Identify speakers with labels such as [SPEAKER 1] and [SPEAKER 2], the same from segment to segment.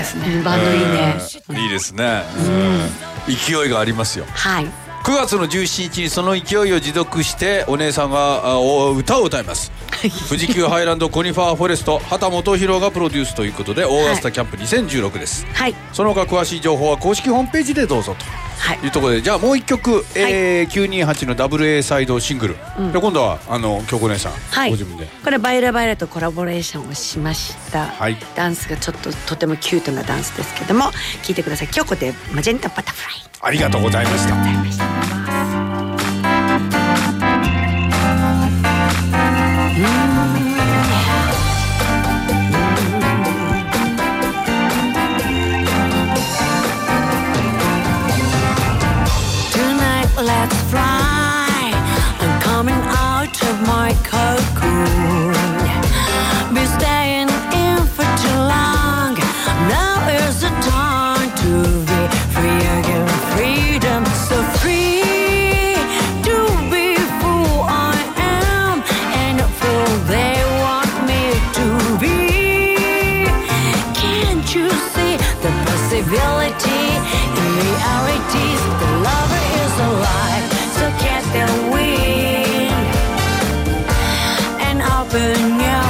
[SPEAKER 1] ですね。バンドいいね、
[SPEAKER 2] えーいいですね、勢いがありますよ。
[SPEAKER 1] はい
[SPEAKER 2] 9月の17日にその勢いを持続してお姉さんが歌を歌います。富士急ハイランドコニファーフォレスト畑元博がプロデュースということでオーガスタキャンプ2016です、
[SPEAKER 1] はい。
[SPEAKER 2] その他詳しい情報は公式ホームページでどうぞと
[SPEAKER 1] はい。
[SPEAKER 2] いうところでじゃあもう一曲、えー928のダブル A サイドシングル、で今度はあの京子姉さん、
[SPEAKER 1] はい。
[SPEAKER 2] ご自分で。
[SPEAKER 1] これバイレバイレとコラボレーションをしました、
[SPEAKER 2] はい。
[SPEAKER 1] ダンスがちょっととてもキュートなダンスですけども聞いてください。京子でマジェンタバタフライ
[SPEAKER 2] ありがとうございました。
[SPEAKER 3] The lover is alive, so catch the wind and open your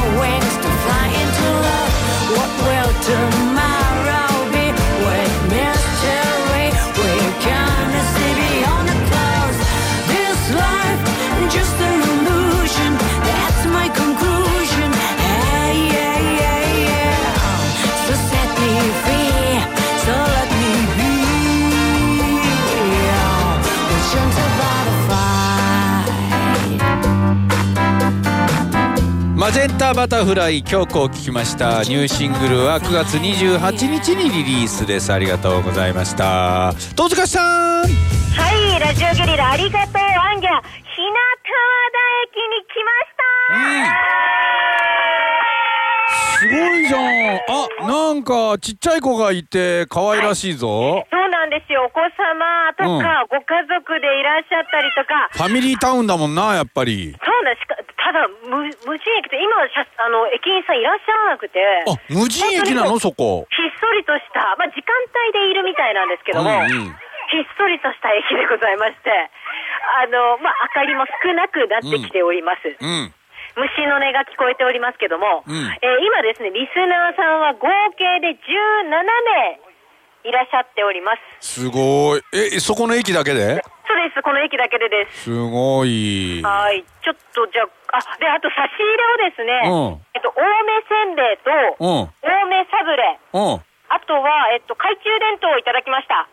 [SPEAKER 2] マゼンタバタフライ京子を聞きました。ニューシングルは9月28日にリリースです。ありがとうございました。戸塚さん。
[SPEAKER 4] はい、ラジオゲリラありがとう。アンギャ、日向和田駅に来ました、
[SPEAKER 2] すごいじゃん。あなんかちっちゃい子がいて可愛らしいぞ、
[SPEAKER 4] そうなんですよ、お子様とか、ご家族でいらっしゃったりとか、
[SPEAKER 2] ファミリータウンだもんなやっぱり
[SPEAKER 4] そうなんですか、ただ、無無人駅って、今あの駅員さんいらっしゃらなくて、
[SPEAKER 2] あ無人駅なの？そこ。
[SPEAKER 4] ひっそりとした、まあ、時間帯でいるみたいなんですけども、
[SPEAKER 2] うんうん
[SPEAKER 4] ひっそりとした駅でございまして、あの、まあ、明かりも少なくなってきております。
[SPEAKER 2] うん
[SPEAKER 4] 虫の音が聞こえておりますけども、
[SPEAKER 2] うん。
[SPEAKER 4] えー今ですね、リスナーさんは合計で17名いらっしゃっております。
[SPEAKER 2] すごいえそこの駅だけで？
[SPEAKER 4] そうです、この駅だけでです。
[SPEAKER 2] すごい
[SPEAKER 4] はい。ちょっとじゃあ、あ、で、あと差し入れをですね、
[SPEAKER 2] うん
[SPEAKER 4] えっと、青梅せんべいと、
[SPEAKER 2] うん
[SPEAKER 4] 青梅サブレ、
[SPEAKER 2] うん
[SPEAKER 4] あとは、えっと、懐中電灯をいただきました。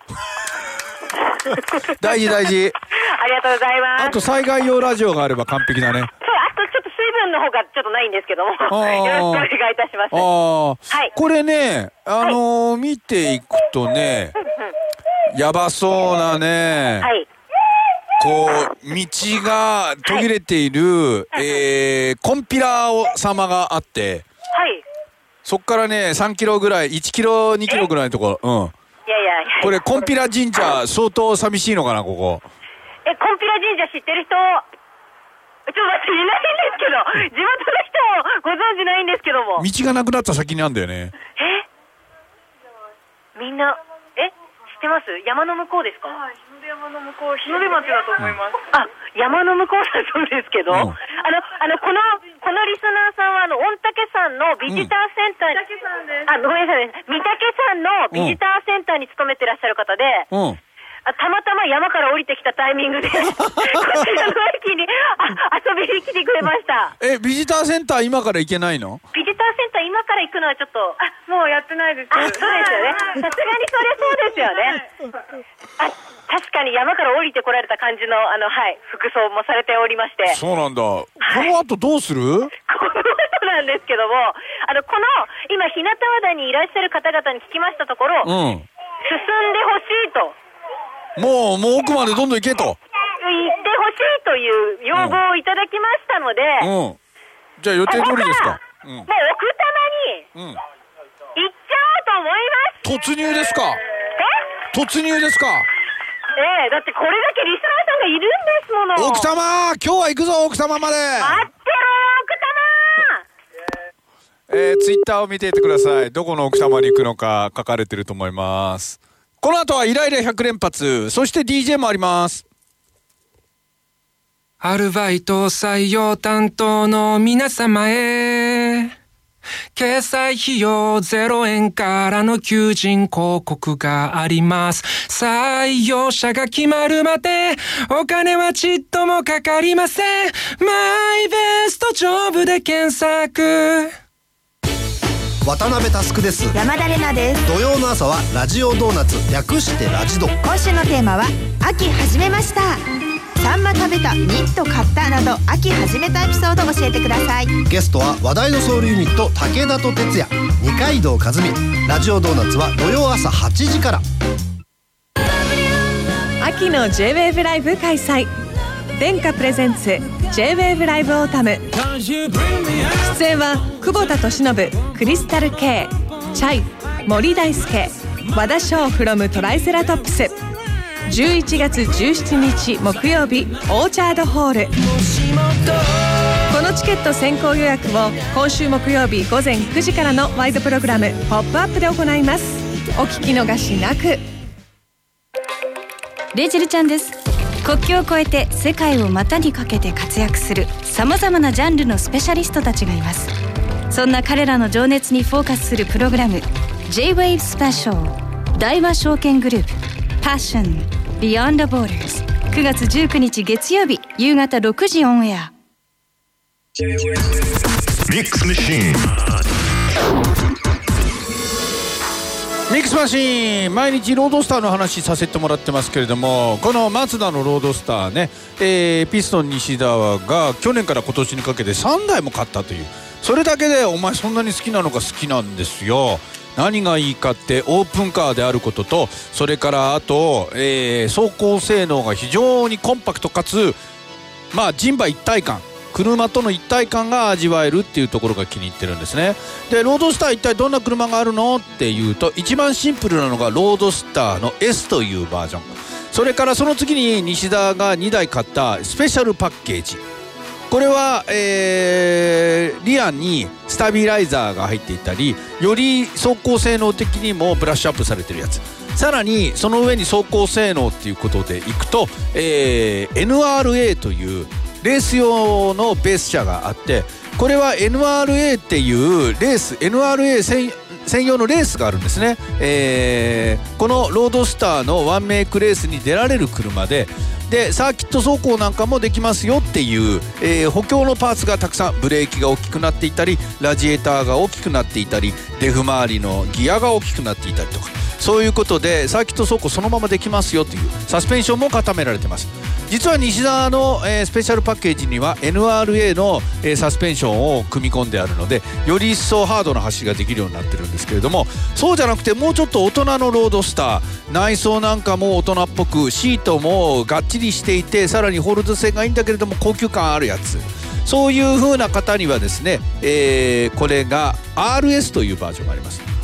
[SPEAKER 2] 大事大事
[SPEAKER 4] ありがとうございます。
[SPEAKER 2] あと災害用ラジオがあれば完璧だね
[SPEAKER 4] そう、あとちょっと水分の方がちょっとないんですけども、よ
[SPEAKER 2] ー
[SPEAKER 4] ろしくお願いいたします。はい
[SPEAKER 2] これね、あのー見ていくとね、やばそうなね、
[SPEAKER 4] はい。
[SPEAKER 2] こう、道が途切れている、えー、コンピラ様があって、
[SPEAKER 4] はい。
[SPEAKER 2] そっからね、3キロぐらい、1キロ、2キロぐらいのところ、うん。
[SPEAKER 4] いやいやいや。
[SPEAKER 2] これ、コンピラ神社、相当寂しいのかな、ここ。
[SPEAKER 4] え、コンピラ神社知ってる人、ちょっと待って、いないんですけど、地元の人もご存知ないんですけども。
[SPEAKER 2] 道がなくなった先にあるんだよね。
[SPEAKER 4] え？みんな、え？知ってます？山の向こうですか？
[SPEAKER 5] はい、日の出山の向こう、日の出町だと思います。
[SPEAKER 4] あ、山の向こうだそうですけど、
[SPEAKER 2] うん
[SPEAKER 4] あの、あの、この、このリスナーさんは、あの、御嶽山のビジターセンターに、
[SPEAKER 5] 竹さんです。
[SPEAKER 4] あ、ごめんなさいね。御嶽山のビジターセンターに勤めてらっしゃる方で、
[SPEAKER 2] うん。
[SPEAKER 4] あたまたま山から降りてきたタイミングで、こちらの駅にあれました。
[SPEAKER 2] え、ビジターセンター今から行けないの？
[SPEAKER 4] ビジターセンター今から行くのはちょっと、あ、
[SPEAKER 5] もうやってないです。
[SPEAKER 4] あそうですよね。さすがにそれそうですよね。あ、確かに山から降りてこられた感じの、あの、はい、服装もされておりまして。
[SPEAKER 2] そうなんだ。この後どうする？
[SPEAKER 4] この後なんですけども、あの、この、今、日向和田にいらっしゃる方々に聞きましたところ、
[SPEAKER 2] うん。
[SPEAKER 4] 進んでほしいと、
[SPEAKER 2] もう、もう奥までどんどん行けと。
[SPEAKER 4] 言ってほしいという要望をいただきましたので、
[SPEAKER 2] うん。じゃあ予定通りですか？うん
[SPEAKER 4] もう奥多摩に
[SPEAKER 2] うん。
[SPEAKER 4] 行っちゃおうと思います。
[SPEAKER 2] 突入ですか？
[SPEAKER 4] え？
[SPEAKER 2] 突入ですか？
[SPEAKER 4] ええだってこれだけリスナーさんがいるんですもの。
[SPEAKER 2] 奥多摩今日は行くぞ奥多摩まで
[SPEAKER 4] 待ってろよ、奥多摩
[SPEAKER 2] えー、ツイッターを見ていてください。どこの奥多摩に行くのか書かれてると思います。この後はイライラ100連発、そして DJ もあります。
[SPEAKER 6] アルバイト採用担当の皆様へ。掲載費用0円からの求人広告があります。採用者が決まるまでお金はちっともかかりません。マイベストジョブで検索。
[SPEAKER 7] 渡辺佑です
[SPEAKER 8] 山田玲奈です
[SPEAKER 7] 土曜の朝はラジオドーナツ略してラジド
[SPEAKER 8] 今週のテーマは秋始めましたサンマ食べたニット買ったなど秋始めたエピソードを教えてください。
[SPEAKER 7] ゲストは話題のソウルユニット武田と哲也。二階堂和美。ラジオドーナツは土曜朝8時から。
[SPEAKER 9] 秋の J-WAVE ライブ開催。殿下プレゼンツ J-WAVE ライブオータム。出演は久保田利伸クリスタル K チャイ森大輔。和田翔 from トライセラトップス11月17日木曜日オーチャードホール。このチケット先行予約を今週木曜日午前9時からのワイドプログラム「ポップアップで行います。お聞き逃しなく。
[SPEAKER 10] レイチェルちゃんです。国境を越えて世界を股にかけて活躍するさまざまなジャンルのスペシャリストたちがいます。そんな彼らの情熱にフォーカスするプログラム J-WAVE スペシャル大和証券グループ Passion Beyond the Borders. 9月19日月曜日夕方6時オンエア
[SPEAKER 11] ミックスマシーン
[SPEAKER 2] ミックスマシーン毎日ロードスターの話させてもらってますけれどもこのマツダのロードスターね、えーピストン西澤が去年から今年にかけて3台も買ったという。それだけでお前そんなに好きなのか好きなんですよ何がいいかってオープンカーであることとそれからあと、えー走行性能が非常にコンパクトかつまあ人馬一体感車との一体感が味わえるっていうところが気に入ってるんですね。でロードスター一体どんな車があるのっていうと一番シンプルなのがロードスターの S というバージョン。それからその次に西田が2台買ったスペシャルパッケージ。これは、えーリアにスタビライザーが入っていたりより走行性能的にもブラッシュアップされてるやつ。さらにその上に走行性能っていうことでいくと、えー NRA というレース用のベース車があってこれは NRA っていうレース NRA 専専用のレースがあるんですね、えーこのロードスターのワンメイクレースに出られる車ででサーキット走行なんかもできますよっていう、えー補強のパーツがたくさんブレーキが大きくなっていたりラジエーターが大きくなっていたりデフ周りのギアが大きくなっていたりとか。そういうことでサーキット走行そのままできますよというサスペンションも固められてます。実は西澤の、えースペシャルパッケージには NRA の、えーサスペンションを組み込んであるのでより一層ハードな走りができるようになってるんですけれどもそうじゃなくてもうちょっと大人のロードスター内装なんかも大人っぽくシートもがっちりしていてさらにホールド性がいいんだけれども高級感あるやつ。そういう風な方にはですね、えーこれが RS というバージョンがあります。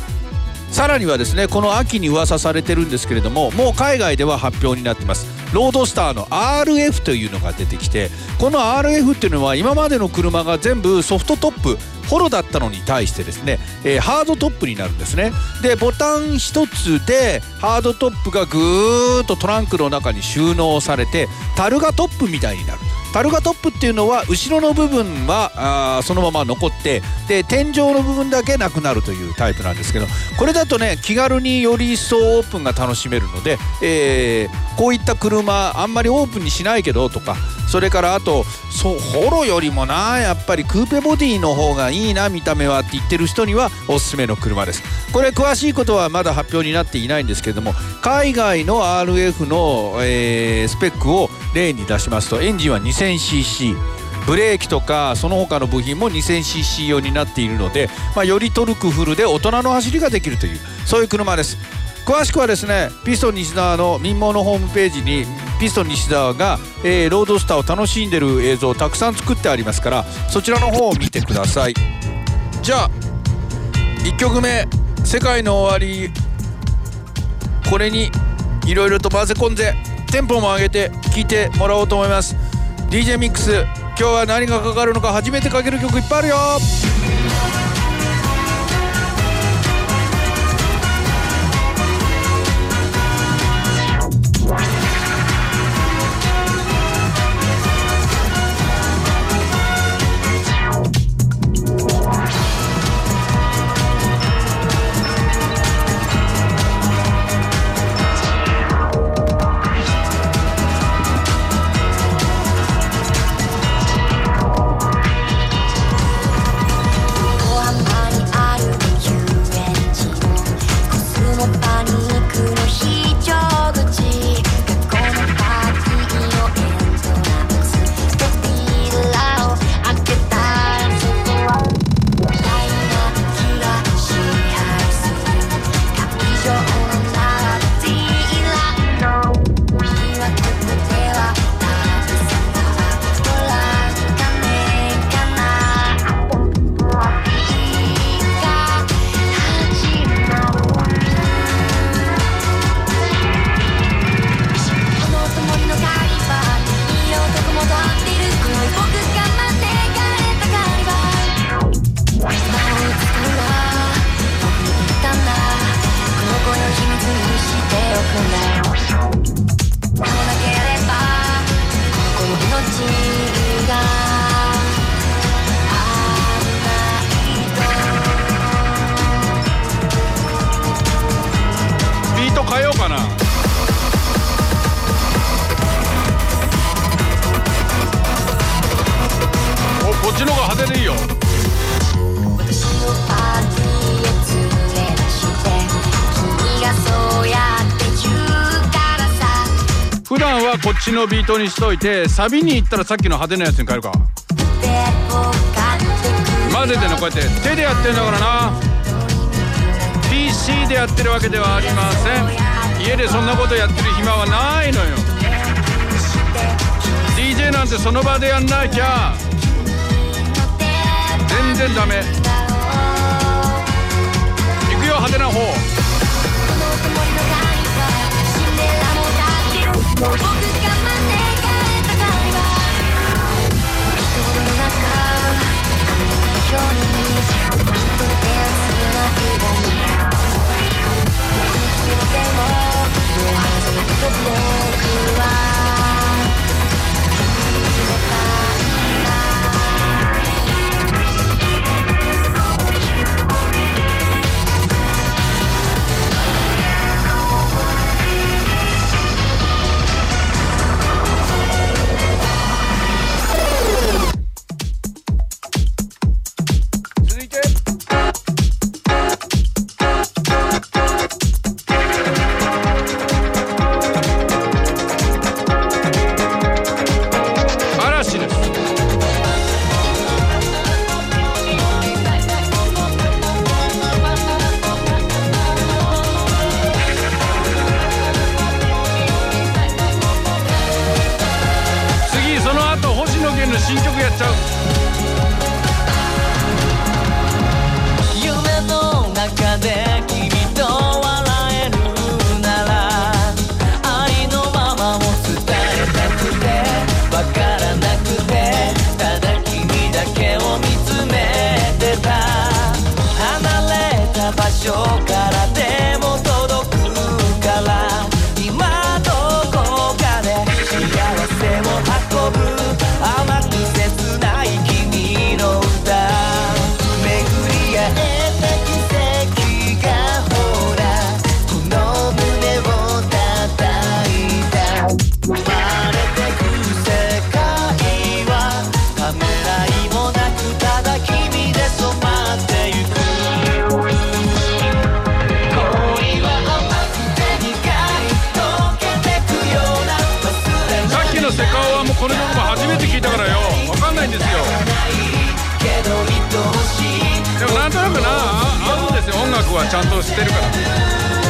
[SPEAKER 2] さらにはですねこの秋に噂されてるんですけれどももう海外では発表になってます。ロードスターの RF というのが出てきてこの RF っていうのは今までの車が全部ソフトトップホロだったのに対してですね、えーハードトップになるんですね。でボタン一つでハードトップがぐーっとトランクの中に収納されてタルガトップみたいになる。タルガトップっていうのは後ろの部分はあそのまま残ってで天井の部分だけなくなるというタイプなんですけどこれだとね気軽により一層オープンが楽しめるので、えーこういった車あんまりオープンにしないけどとかそれからあとそうホロよりもなやっぱりクーペボディの方がいいな見た目はって言ってる人にはおすすめの車です。これ詳しいことはまだ発表になっていないんですけれども海外の RF の、えースペックを例に出しますとエンジンは 2000cc ブレーキとかその他の部品も 2000cc 用になっているので、まあ、よりトルクフルで大人の走りができるというそういう車です。詳しくはですねピストン西澤の民謡のホームページにピストン西澤が、えーロードスターを楽しんでる映像をたくさん作ってありますからそちらの方を見てください。じゃあ1曲目「世界の終わり」これにいろいろと混ぜ込んでテンポも上げて聴いてもらおうと思います。DJ ミックス今日は何がかかるのか初めてかける曲いっぱいあるよ。
[SPEAKER 3] soul の
[SPEAKER 12] ビートにしといてサビに行ったらさっきの派手なやつに変えるか。混ぜてねこうやって手でやってんだからな。PC でやってるわけではありません。家でそんなことやってる暇はないのよ。DJ なんてその場でやんなきゃ。全然ダメ。行くよ派手な方。
[SPEAKER 3] 僕とな
[SPEAKER 13] くな合う
[SPEAKER 12] んですよ。音楽はちゃんとしてるから。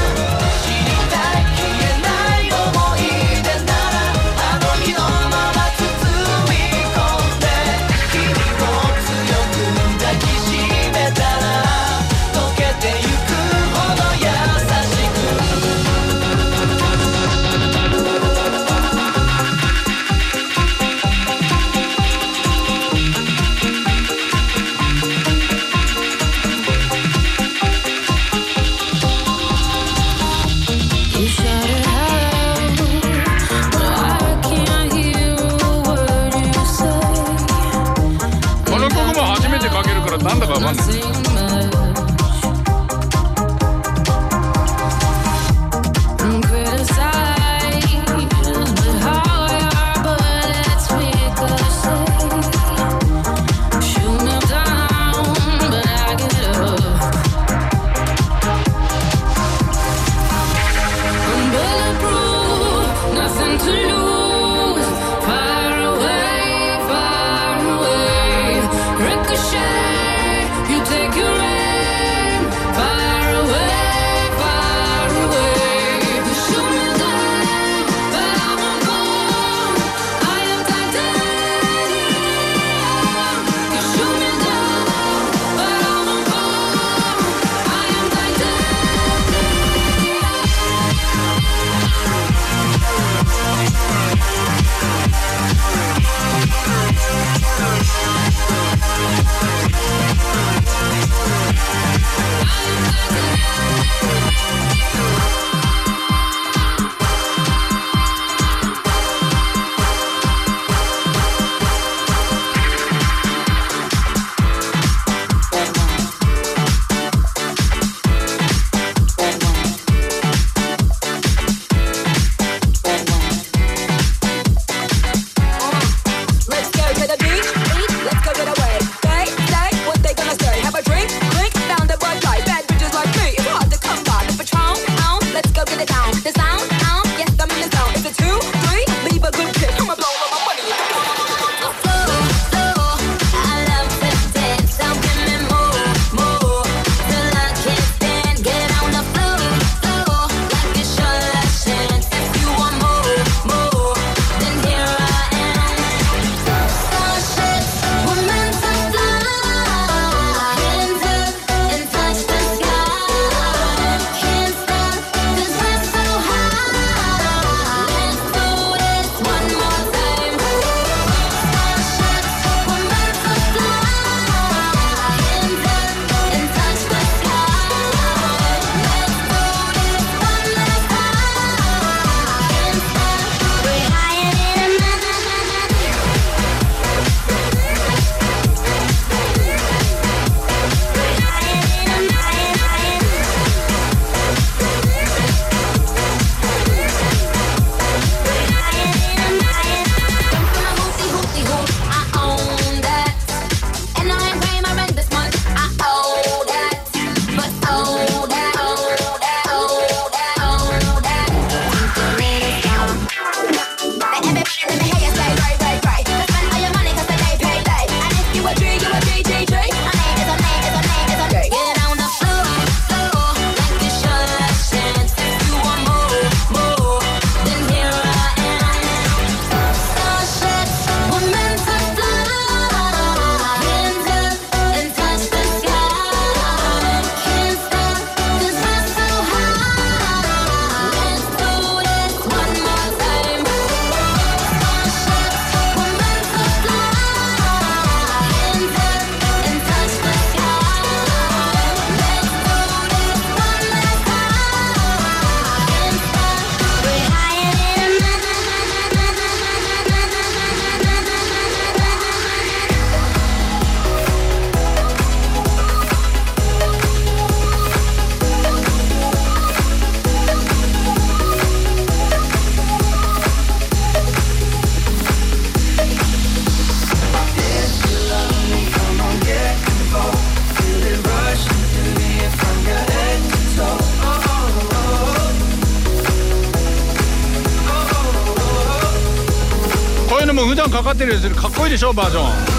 [SPEAKER 14] かっこいいでしょバージョン。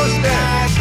[SPEAKER 15] What's?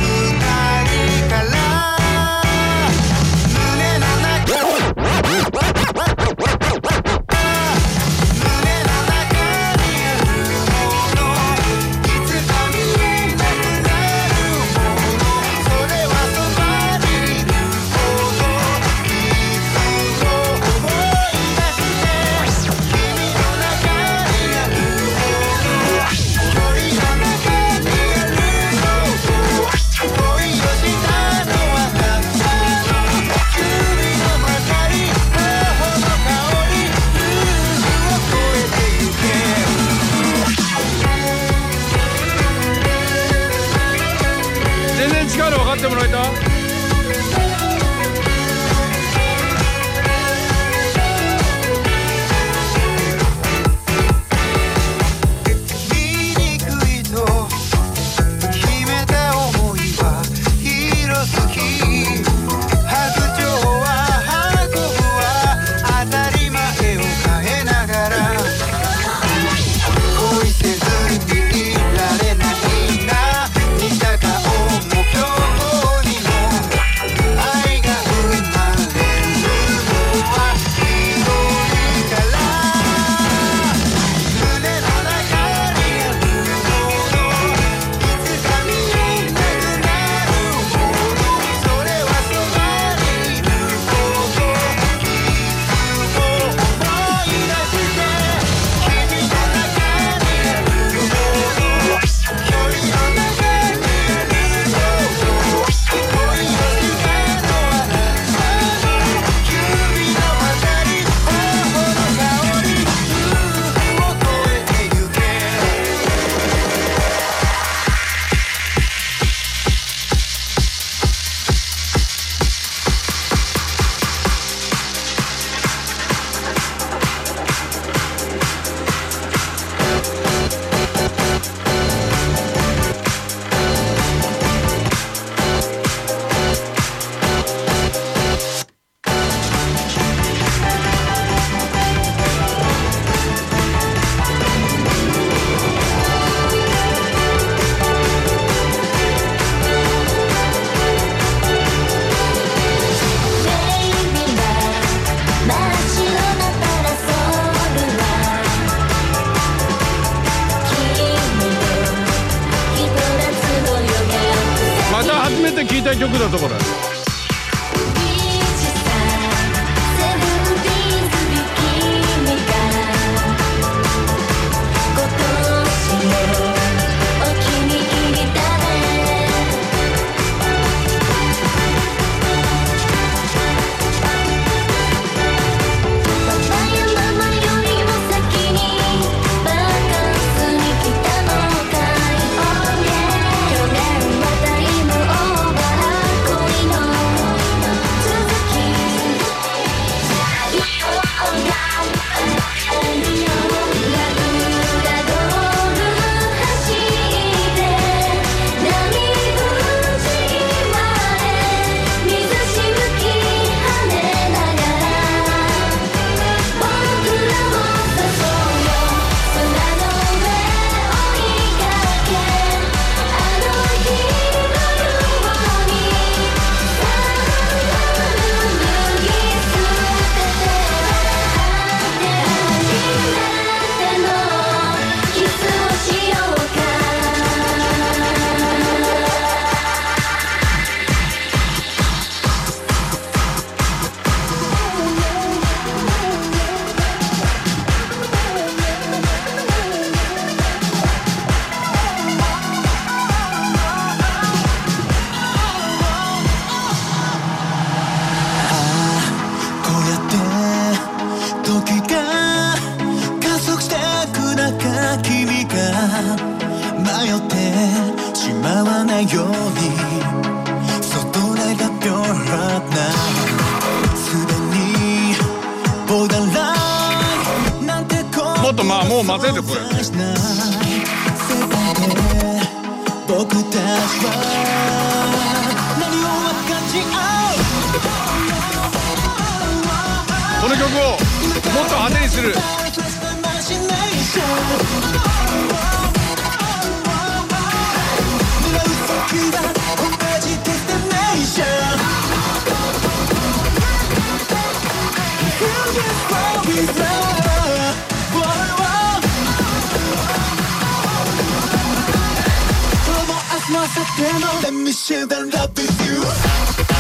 [SPEAKER 15] Let me share the love with you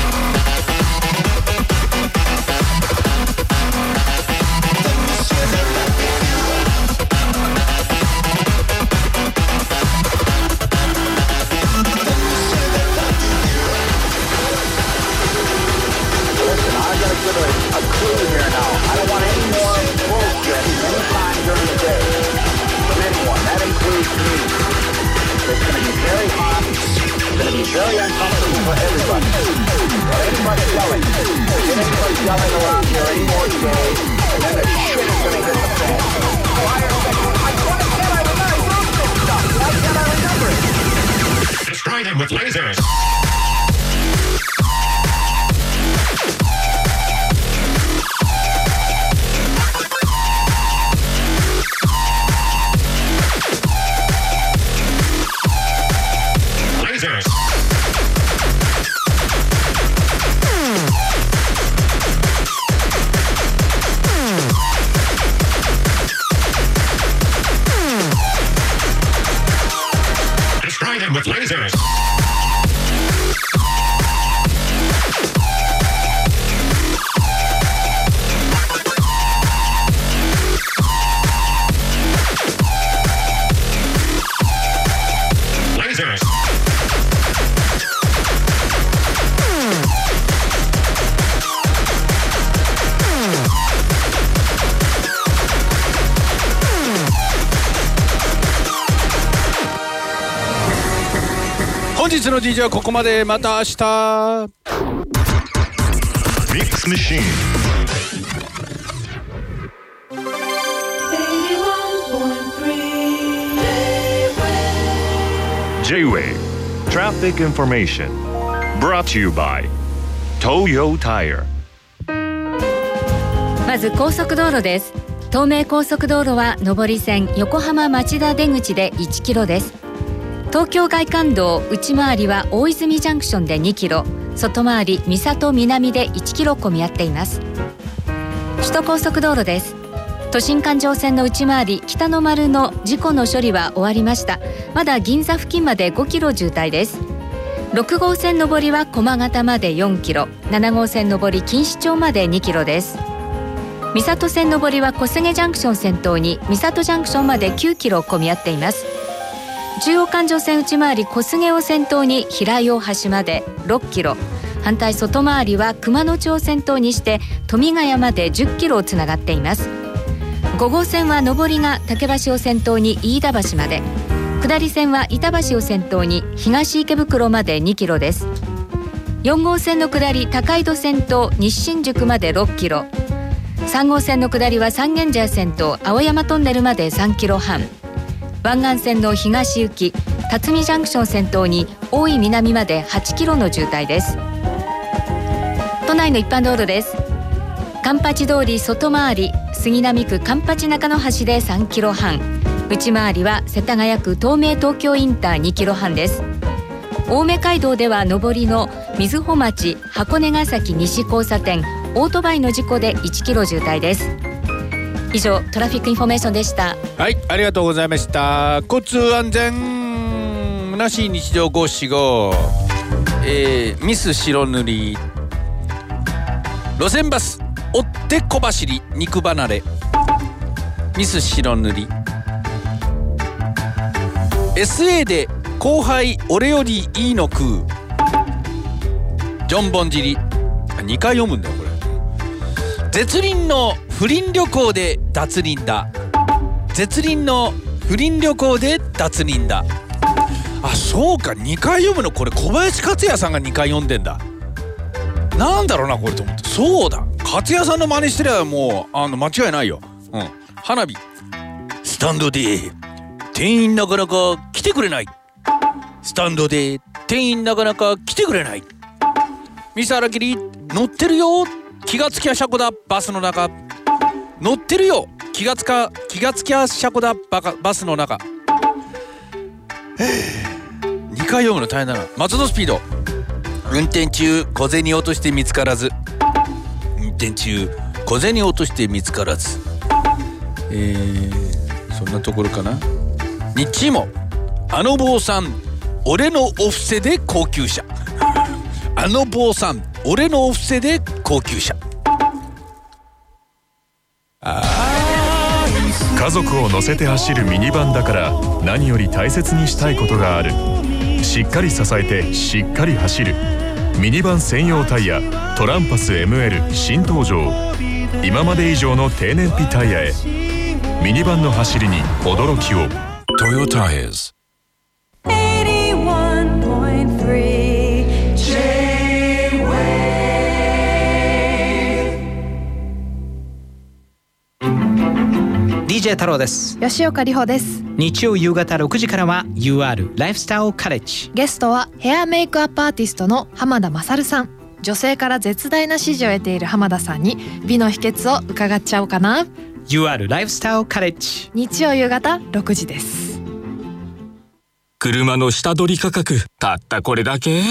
[SPEAKER 16] It's going to be very hot. It's going to be very uncomfortable for everybody. For anybody's yelling, if anybody's yelling around here anymore today, then the shit is going to hit the fan. Fire. I wanna God, I remember. I wrote this stuff. Why can't I remember it?
[SPEAKER 17] Destroy them with lasers.
[SPEAKER 15] ま
[SPEAKER 10] ず高速道路東名高速道路は上り線横浜町田出口で1キロです。東京外環道内回りは大泉ジャンクションで2キロ外回り三郷南で1キロ混み合っています。首都高速道路です。都心環状線の内回り北の丸の事故の処理は終わりました。まだ銀座付近まで5キロ渋滞です。6号線上りは駒形まで4キロ7号線上り錦糸町まで2キロです。三郷線上りは小菅ジャンクション先頭に三郷ジャンクションまで9キロ混み合っています。中央環状線内回り小菅を先頭に平井大橋まで6キロ。反対外回りは熊野町を先頭にして富ヶ谷まで10キロをつながっています。5号線は上りが竹橋を先頭に飯田橋まで。下り線は板橋を先頭に東池袋まで2キロです。4号線の下り高井戸線と西新宿まで6キロ。3号線の下りは三軒茶屋線と青山トンネルまで3キロ半。湾岸線の東行き辰巳ジャンクション先頭に大井南まで8キロの渋滞です。都内の一般道路です。カンパチ通り外回り杉並区カンパチ中野橋で3キロ半。内回りは世田谷区東名東京インター2キロ半です。青梅街道では上りの瑞穂町箱根ヶ崎西交差点オートバイの事故で1キロ渋滞です。以上 traffic information でした。
[SPEAKER 2] はいありがとうございました。交通安全。なし日常五七五えー、ミス白塗り。路線バス。追って小走り。肉離れ。ミス白塗り。SA で後輩俺よりいいの食う。ジョンボン尻2回読むんだよこれ。絶倫の不倫旅行で脱輪だ。絶倫の不倫旅行で脱輪だ。あそうか。2回読むの？これ小林克也さんが2回読んでんだ。なんだろうなこれと思って。そうだ。克也さんの真似してりゃもうあの間違いないよ。うん。花火。スタンドで店員なかなか来てくれない。スタンドで店員なかなか来てくれない。ミス荒切り乗ってるよ。気がつきゃ車庫だ。バスの中。乗ってるよ。気がつか気がつきゃ車庫だバカバスの中。2回読むの大変だな。松戸スピード。運転中小銭落として見つからず。運転中小銭落として見つからず。えー、そんなところかな。日もあの坊さん俺のお布施で高級車。あの坊さん俺のお布施で高級車。
[SPEAKER 17] 家族を乗せて走るミニバンだから何より大切にしたいことがある。しっかり支えてしっかり走る。ミニバン専用タイヤトランパス ML 新登場。今まで以上の低燃費タイヤへ。ミニバンの走りに驚きを。トヨタイズ
[SPEAKER 18] DJ 太郎です。
[SPEAKER 19] 吉岡里帆です。
[SPEAKER 18] 日曜夕方6時からは UR ライフスタイルカレッジ。
[SPEAKER 19] ゲストはヘアメイクアップアーティストの浜田勝さん。女性から絶大な支持を得ている浜田さんに美の秘訣を伺っちゃおうかな。
[SPEAKER 18] UR ライフスタイルカレッジ。
[SPEAKER 19] 日曜夕方6時です。
[SPEAKER 6] 車の下取り価格たったこれだけ？